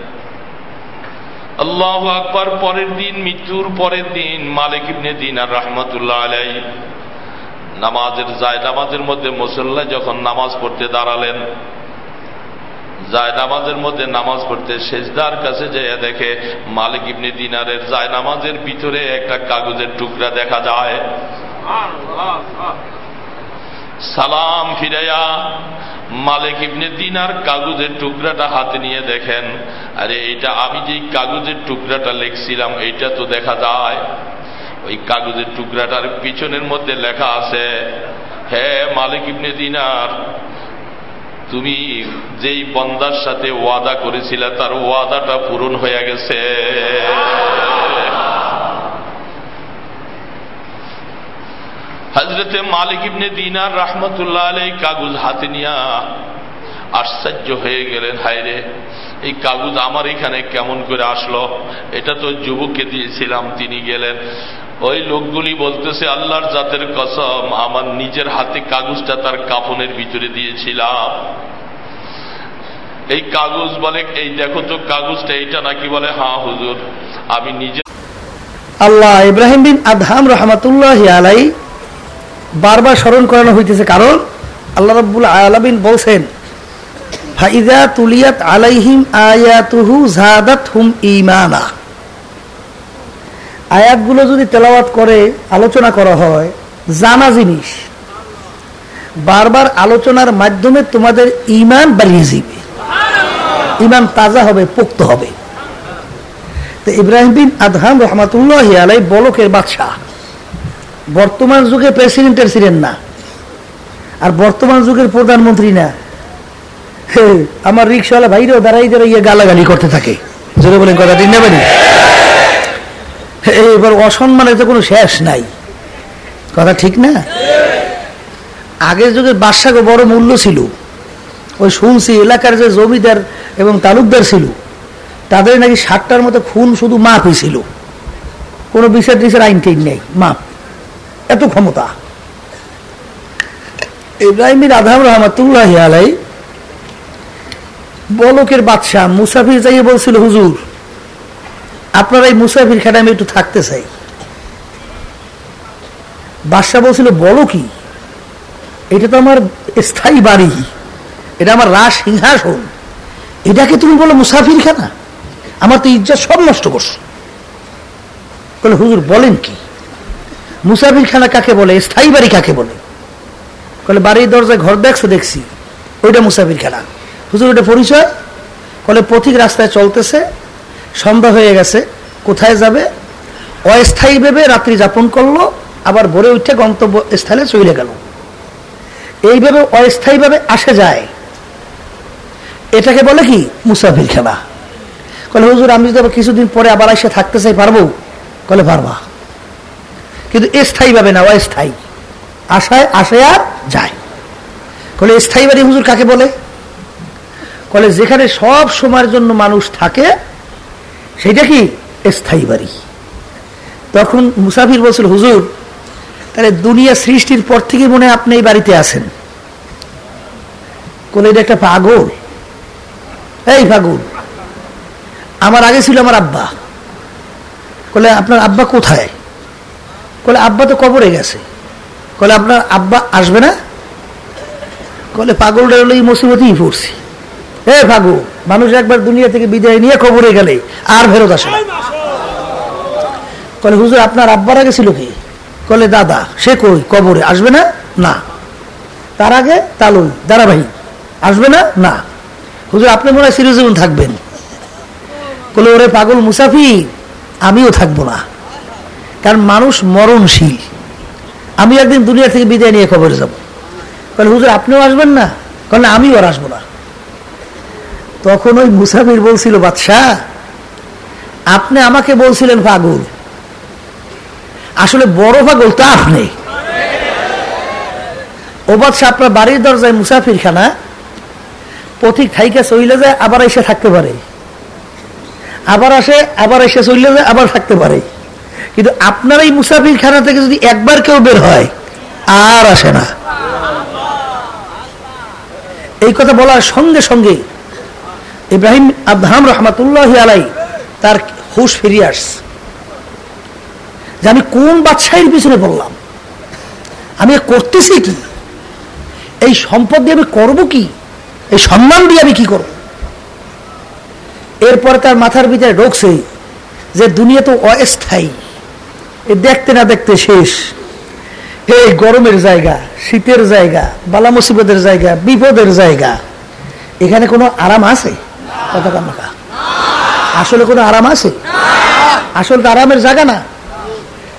আল্লাহ আকবর, পরের দিন, মৃত্যুর পরের দিন মালিক ইবনে দিনার রহমতুল্লাহ আলাই নামাজের যায় নামাজের মধ্যে মুসল্লা যখন নামাজ পড়তে দাঁড়ালেন যায় নামাজের মধ্যে নামাজ পড়তে শেষদার কাছে যেয়ে দেখে মালিক ইবনে দিনারের যায় নামাজের ভিতরে একটা কাগজের টুকরা দেখা যায়। সালাম ফিরাইয়া মালিক ইবনে দিনার কাগজের টুকরাটা হাতে নিয়ে দেখেন, আরে, এটা আমি যেই কাগজের টুকরাটা লিখছিলাম, এইটা তো দেখা যায়। ওই কাগজের টুকরাটার পিছনের মধ্যে লেখা আছে হ্যাঁ মালিক ইবনে দিনার, তুমি যেই বন্দার সাথে ওয়াদা করেছিলে, তার ওয়াদাটা পূরণ হয়ে গেছে। হজরতে মালিক ইবনে দিনার রহমতুল্লাহ আলাই কাগজ হাতে নিয়া আশ্চর্য হয়ে গেলেন হায়রে এই কাগজ আমার এখানে কেমন করে আসলো? এটা তো যুবককে দিয়েছিলাম, তিনি গেলেন। ওই লোকগুলি বলতেছে, আল্লাহর জাতের কসম, আমার নিজের হাতে কাগজটা তার কাফনের ভিতরে দিয়েছিলাম। এই কাগজ বলে, এই দেখো তো কাগজটা, এইটা নাকি বলে হ্যাঁ হুজুর, আমি নিজে আল্লাহ ইব্রাহিম বিন আদহাম রহমতুল্লাহ আলাই বারবার স্মরণ করানো হইতেছে, কারণ আল্লাহ রব্বুল আলমিন বলছেন, ফাইদা তুলিয়াত আলাইহিম আয়াতুহু জাদাত হুম ইমানা আয়াতগুলো যদি তেলাওয়াত করে, আলোচনা করা হয়, জানা জিনিস। বারবার আলোচনার মাধ্যমে তোমাদের ইমান বাড়িয়ে যাবে ইমান তাজা হবে, পোক্ত হবে। তো ইব্রাহিম বিন আদহাম রহমাতুল্লাহ আলাই বলকের বাদশাহ। বর্তমান যুগে প্রেসিডেন্টের ছিলেন না। আর বর্তমান যুগের প্রধানমন্ত্রী না। আমার রিক্সাওয়ালা ভাইরাও দাঁড়াই দাঁড়াইয়ে গালাগালি করতে থাকে। জোরে বলেন কথা, ঠিক নেবেন এবার অসম্মানের তো কোনো শেষ নাই। কথা ঠিক না? আগের যুগের বাদশাকে বড় মূল্য ছিল। ওই শুনছি এলাকার যে জমিদার এবং তালুকদার ছিল, তাদের নাকি ষাটটার মতো খুন শুধু মাপ হয়েছিল কোনো বিচার টিচার আইন টেন নেই, মাপ। এত ক্ষমতা। ইব্রাহিমের আধাম রহমতুল্লাহ আলাই বলকের বাদশাহ মুসাফির যাইয়ে বলছিল, হুজুর আপনার এই মুসাফির খেটে আমি একটু থাকতে চাই। বাদশাহ বলছিল, বলো কি? এটা তো আমার স্থায়ী বাড়ি। এটা আমার রাস সিংহাসন। এটাকে তুমি বলো মুসাফির খানা আমার তো ইজ্জত সব নষ্ট করছ। বলে, হুজুর, বলেন কি? মুসাফির খানা কাকে বলে? স্থায়ী বাড়ি কাকে বলে? বলে, বাড়ির দরজায় ঘর দেখছ, দেখছি। ওইটা মুসাফির খানা হুজুর ওটা পরিচয়? বলে, পথিক রাস্তায় চলতেছে সন্ধ্যা হয়ে গেছে, কোথায় যাবে? অস্থায়ী ভেবে রাত্রি যাপন করল, আবার ভোরে উঠে গন্তব্য স্থলে চলে গেল। এইভাবে অস্থায়ীভাবে আসে যায়। এটাকে বলে কি? মুসাফির খেলা। কলে, হুজুর, আমি যদি কিছুদিন পরে আবার এসে থাকতে চাই, পারব? কলে, পারবা। কিন্তু স্থায়ীভাবে না, অস্থায়ী। আশায়, আসে আর যায়। কলে, স্থায়ী বাড়ি হুজুর কাকে বলে? কলে, যেখানে সব সময়ের জন্য মানুষ থাকে সেটা কি? স্থায়ী বাড়ি। তখন মুসাফির বলছিল, হুজুর, তাহলে দুনিয়া সৃষ্টির পর থেকে মনে আপনি এই বাড়িতে আছেন। কোন এটা একটা পাগল। এই পাগল, আমার আগে ছিল আমার আব্বা। বলে আপনার আব্বা কোথায়? বলে আব্বা তো কবরে গেছে। বলে আপনার আব্বা আসবে না? বলে পাগলটা হলো এই মুসিবতেই পড়ছি। হে পাগল মানুষ একবার দুনিয়া থেকে বিদায় নিয়ে কবরে গেলে আর ফেরত আসে না। বলে হুজুর, আপনার আব্বার আগে ছিল কি? কলে, দাদা, সে কই? কবরে আসবে না? না। তার আগে? তালুই দাঁড়াবাহি আসবে না? না। হুজুর, আপনি মনে হয় চিরজীবন থাকবেন। বলে ওরে পাগল মুসাফি আমিও থাকব না। কারণ মানুষ মরণশীল। আমি একদিন দুনিয়া থেকে বিদায় নিয়ে খবরে যাব। বলে হুজুর, আপনিও আসবেন না? কারণ আমিও আর আসব না। তখন ওই মুসাফির বলছিল, বাদশাহ, আপনি আমাকে বলছিলেন পাগল। আসলে বড় পাগল তা আপনি। ও বাদশাহ, আপনার বাড়ির দরজায় মুসাফির খানা পথিক থাইকা চইলে যায়, আবার এসে থাকতে পারে। আবার আসে, আবার এসে চলে যায়, আবার থাকতে পারে। কিন্তু আপনার এই মুসাফির খানা থেকে যদি একবার কেউ বের হয়, আর আসে না। এই কথা বলার সঙ্গে সঙ্গে ইব্রাহিম আবহাম রহমাতুল্লাহ আলাই তার হুশ ফিরিয়ে আসছে। যে আমি কোন বাদশাহীর পিছনে পড়লাম? আমি করতেছি কি? এই সম্পদ দিয়ে আমি করব কি? এই সম্মান দিয়ে আমি কি করব? এরপরে তার মাথার ভিতরে ঢোকছে যে দুনিয়া তো অস্থায়ী। এ দেখতে না দেখতে শেষ। এই গরমের জায়গা, শীতের জায়গা বালা মুসিবতের জায়গা, বিপদের জায়গা, এখানে কোনো আরাম আছে? কথা কান্নাকা আসলে কোনো আরাম আছে? আসলে আরামের জায়গা না।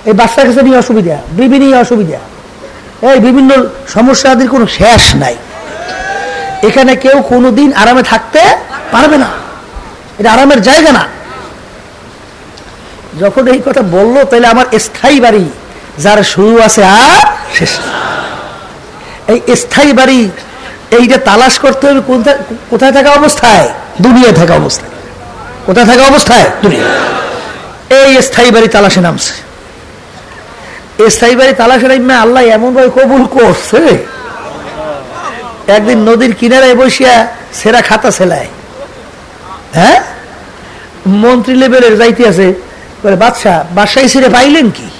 এই বাচ্চার কাছে নিয়ে অসুবিধা, বিবি নিয়ে অসুবিধা। এই বিভিন্ন সমস্যা আদির কোনো শেষ নাই। এখানে কেউ কোনোদিন আরামে থাকতে পারবে না। এটা আরামের জায়গা না। যখন এই কথা বলল, তাহলে আমার স্থায়ী বাড়ি যার শুরু আছে আর শেষ এই স্থায়ী বাড়ি, এইটা তালাশ করতে হবে কোথায় থাকা অবস্থায়? দুনিয়া থাকা অবস্থায়। কোথায় থাকা অবস্থায়? দুনিয়া এই স্থায়ী বাড়ি তালাশে নামছে। স্থায়ী বাড়ি তালাশে নামে আল্লাহ এমন ভাবে কবুল করছে। একদিন নদীর কিনারায় বসিয়া সেরা খাতা সেলায়। হ্যাঁ? মন্ত্রী লেভেলের যাইতে আছে। বাদশাহ, বাদশাহী ছেড়ে পাইলেন কি?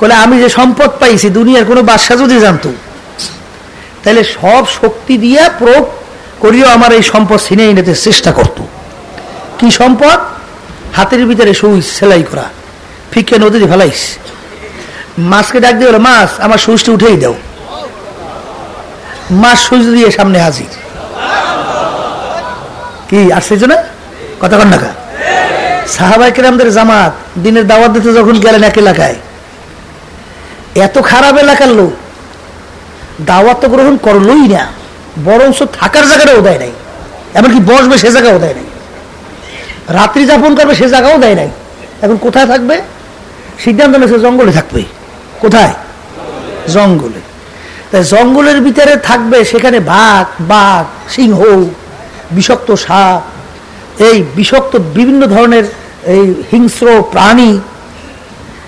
বলে, আমি যে সম্পদ পাইছি, দুনিয়ার কোনো বাদশাহ যদি জানতো তাহলে সব শক্তি দিয়া প্রয়োগ করিও আমার এই সম্পদ ছিনিয়ে নিতে চেষ্টা করত। কি সম্পদ? হাতের ভিতরে সুইচ সেলাই করা। ফিকে নদীতে ফেলাইস মাছকে ডাক দিয়ে মাছ, আমার সুইচটা উঠেই দাও। মাছ সুইচ দিয়ে সামনে হাজির। কি আশ্চর্য না? কথা কন নাকা সাহাবাই কিরামদের জামাত দিনের দাওয়াত দিতে যখন গেলেন এক এলাকায়, এত খারাপ এলাকার লোক, দাওয়াত তো গ্রহণ করলোই না। বরঞ্চ থাকার জায়গাটাও দেয় নাই। এমনকি বসবে সে জায়গাও দেয় নাই। রাত্রি যাপন করবে সে জায়গাও দেয় নাই। এখন কোথায় থাকবে? সিদ্ধান্ত নিয়েছে জঙ্গলে থাকবে। কোথায়? জঙ্গলে। তাই জঙ্গলের ভিতরে থাকবে সেখানে বাঘ বাঘ, সিংহ, বিষাক্ত সাপ, এই বিষাক্ত বিভিন্ন ধরনের এই হিংস্র প্রাণী।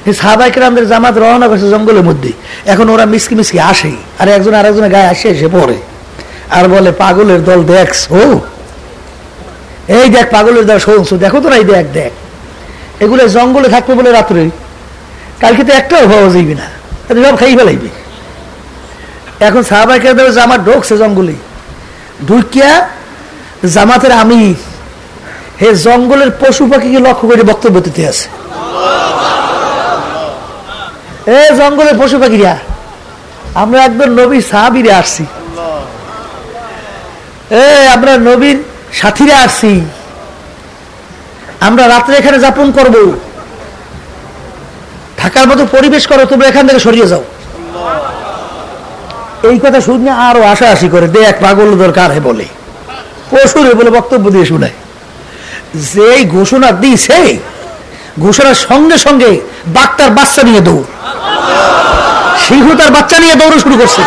এই সাহাবাইকে আমাদের জামাত রওনা করছে জঙ্গলের মধ্যে। এখন ওরা মিসকি মিসকি আসে। আর একজন আরেকজনের গায়ে আসে, এসে পড়ে। আর বলে, পাগলের দল দেখছ এই দেখ, পাগলের দল শুনছো দেখো তো না এই দেখ দেখ। এগুলো জঙ্গলে থাকবে বলে রাত্রে। কালকে তো একটাও পাওয়া যাইবে না। সব খাই ফেলাইবে। এখন সাহাবাই সাহাবাইকে জামাত ঢোকছে জঙ্গলে। ঢুকিয়া জামাতের আমি হে জঙ্গলের পশু পাখিকে লক্ষ্য করে বক্তব্য দিতে আছে। এ জঙ্গলের পশু পাখিরা, আমরা একদম নবীর সাহাবিরে আসছি। এ, আমরা নবীন সাথীরা আসছি। আমরা রাত্রে এখানে যাপন করব। থাকার মতো পরিবেশ করো, তোমরা এখান থেকে সরিয়ে যাও। এই কথা শুনে আরও আশা আশাআশি করে দেখ পাগল দরকার হে বলে। পশুরে বলে বক্তব্য দিয়ে শুনায় যেই ঘোষণা দিছে ঘোষণার সঙ্গে সঙ্গে বাঘটার বাচ্চা নিয়ে দৌড়। সিংহ তার বাচ্চা নিয়ে দৌড় শুরু করছে।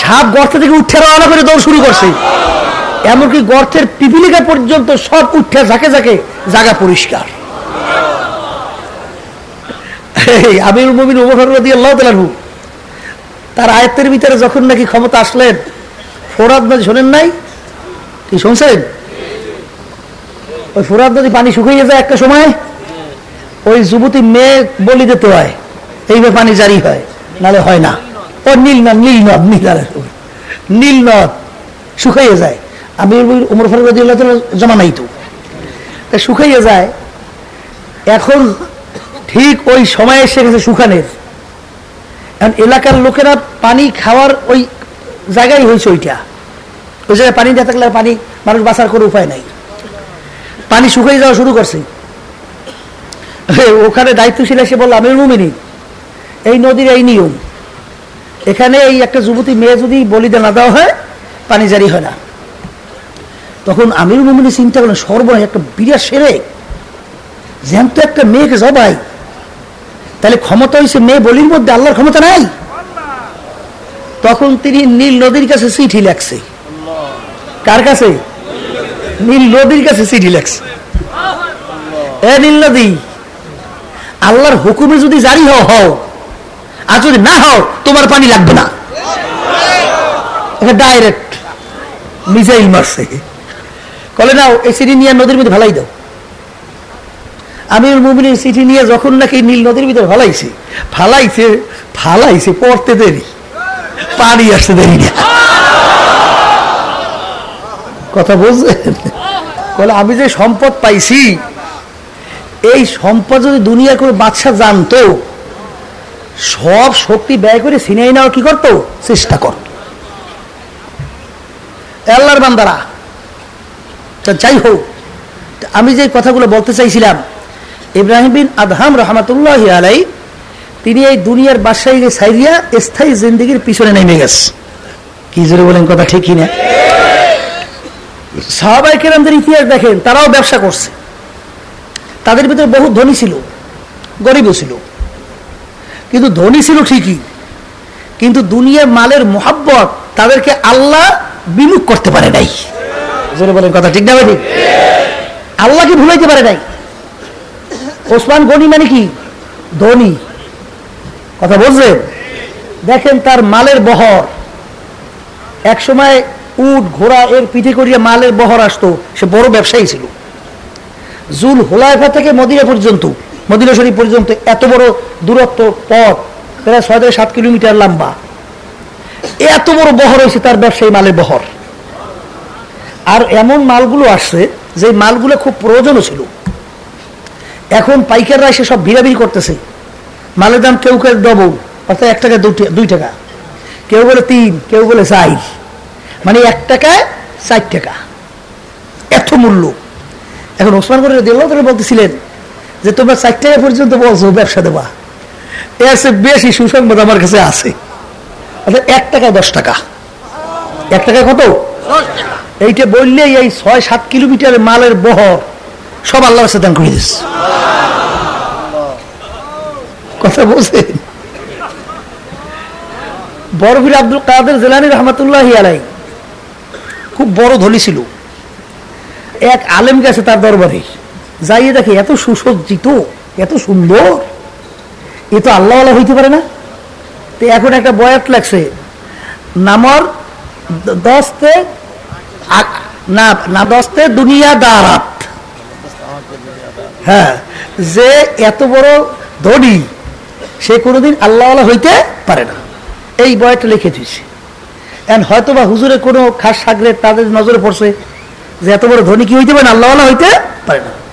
সাপ গর্ত থেকে উঠে রওনা করে দৌড় শুরু করছে। এমনকি গর্তের পিপিলিকা পর্যন্ত সব উঠে ঝাঁকে ঝাঁকে জায়গা পরিষ্কার। এই আমির মুমিন আল্লাহ তালু তার আয়ত্তের ভিতরে যখন নাকি ক্ষমতা আসলেন, ফোরাদ নদী শোনেন নাই? কি শুনছেন? ওই ফোরাদ নদী পানি শুকিয়ে যায় একটা সময়, ওই যুবতী মেয়ে বলি দিতে হয়, এইভাবে পানি জারি হয়, নালে হয় না। ও নীল নদ নীল নদ নীল নীল নদ শুকাইয়ে যায়। আমি উমর ফারুক জমা নাই তো। শুকাইয়ে যায়। এখন ঠিক ওই সময় এসে গেছে শুকানের। এখন এলাকার লোকেরা পানি খাওয়ার ওই জায়গায় হয়েছে ওইটা। ওই জায়গায় পানি দিয়ে থাকলে পানি মানুষ বাঁচার কোনো উপায় নাই। পানি শুকিয়ে যাওয়া শুরু করছে। ওখানে দায়িত্বশীল এসে বলল আমি রুমিনি এই নদীর এই নিয়ম। এখানে এই একটা যুবতী মেয়ে যদি বলিদা না দেওয়া হয়, পানি জারি হয় না। তখন আমির মুমিনী চিন্তা করলেন, সর্বনাশ, একটা বিরাট সেরে। তো একটা মেয়েকে জবাই। তাহলে ক্ষমতা হয়েছে মেয়ে বলির মধ্যে, আল্লাহর ক্ষমতা নাই? তখন তিনি নীল নদীর কাছে চিঠি লেখছে। কার কাছে? নীল নদীর কাছে চিঠি লেখছে। এ নীল নদী, আল্লাহর হুকুমে যদি জারি হও হও আর যদি না হও, তোমার পানি লাগবে না। ডাইরেক্ট মিসাইল মারছে কলে নাও, এই চিঠি নিয়ে নদীর মধ্যে ভালাই দাও। আমির মুমিনের চিঠি নিয়ে যখন নাকি নীল নদীর ভিতরে ফালাইছে ফালাইছে ফালাইছে পড়তে দেরি। পানি আসতে দেরি না। কথা বলছেন? বলে আমি যে সম্পদ পাইছি, এই সম্পদ যদি দুনিয়ার কোনো বাদশাহ জানতো সব শক্তি ব্যয় করে সিনাই নেওয়া কি করতো? চেষ্টা কর। আল্লাহর বান্দারা যাই হোক আমি যে কথাগুলো বলতে চাইছিলাম, ইব্রাহিম বিন আদহাম রহমাতুল্লাহ আলাই তিনি এই দুনিয়ার বাসায় সাইরিয়া, স্থায়ী জিন্দিগির পিছনে নেমে গেছে। কি জোরে বলেন কথা ঠিকই না সাহাবাই কেরামদের ইতিহাস দেখেন, তারাও ব্যবসা করছে। তাদের ভিতরে বহু ধনী ছিল, গরিবও ছিল। কিন্তু ধনী ছিল ঠিকই। কিন্তু দুনিয়ার মালের মোহাব্বত তাদেরকে আল্লাহ বিমুখ করতে পারে নাই। বলেন কথা ঠিক না ঠিক? আল্লাহকে ভুলাইতে পারে নাই। ওসমান গনি মানে কি? ধনী। কথা বলছেন দেখেন তার মালের বহর। এক সময় উট, ঘোড়া এর পিঠে করিয়া মালের বহর আসতো। সে বড় ব্যবসায়ী ছিল। জুল হোলাইফা থেকে মদিনা পর্যন্ত মদিনা শরীফ পর্যন্ত এত বড় দূরত্ব পথ, প্রায় ছয় থেকে সাত কিলোমিটার লম্বা। এত বড় বহর হয়েছে তার ব্যবসায়ী মালের বহর। আর এমন মালগুলো আসছে, যে মালগুলো খুব প্রয়োজনও ছিল। এখন পাইকাররা এসে সব ভিড়াভিড়ি করতেছে। মালের দাম কেউ কেউ ডবল অর্থাৎ এক টাকা, দুই টাকা। কেউ বলে তিন, কেউ বলে চার। মানে এক টাকায় চার টাকা। এত মূল্য। এখন ওসমান করে দিল বলতেছিলেন যে তোমরা চার টাকা পর্যন্ত বলছো, ব্যবসা দেবা। এর বেশি সুসংবাদ আমার কাছে আছে। অর্থাৎ এক টাকা, দশ টাকা। এক টাকা কত? এইটা বললেই এই ছয়, সাত কিলোমিটার মালের বহর সব আল্লাহর সাথে দান করে দিস। কথা বলছেন বরফির আব্দুল কাদের জেলানি রহমতুল্লাহ আলাই খুব বড় ধনী ছিল। এক আলেম গেছে তার দরবারে। যাইয়ে দেখে এত সুসজ্জিত, এত সুন্দর। এ তো আল্লাহওয়ালা হইতে পারে না। তো এখন একটা বয়াত লাগছে নামর দ- দস্তে আ- না না, দস্তে দুনিয়া দারাত। হ্যাঁ যে এত বড় ধনী, সে কোনোদিন আল্লাহওয়ালা হইতে পারে না। এই বয়াটা লিখে দিয়েছে। এখন হয়তো বা হুজুরে কোনো খাস সাগরে তাদের নজরে পড়ছে যে এত বড় ধনী কি হইতে পারে না? আল্লাহওয়ালা হইতে পারে না।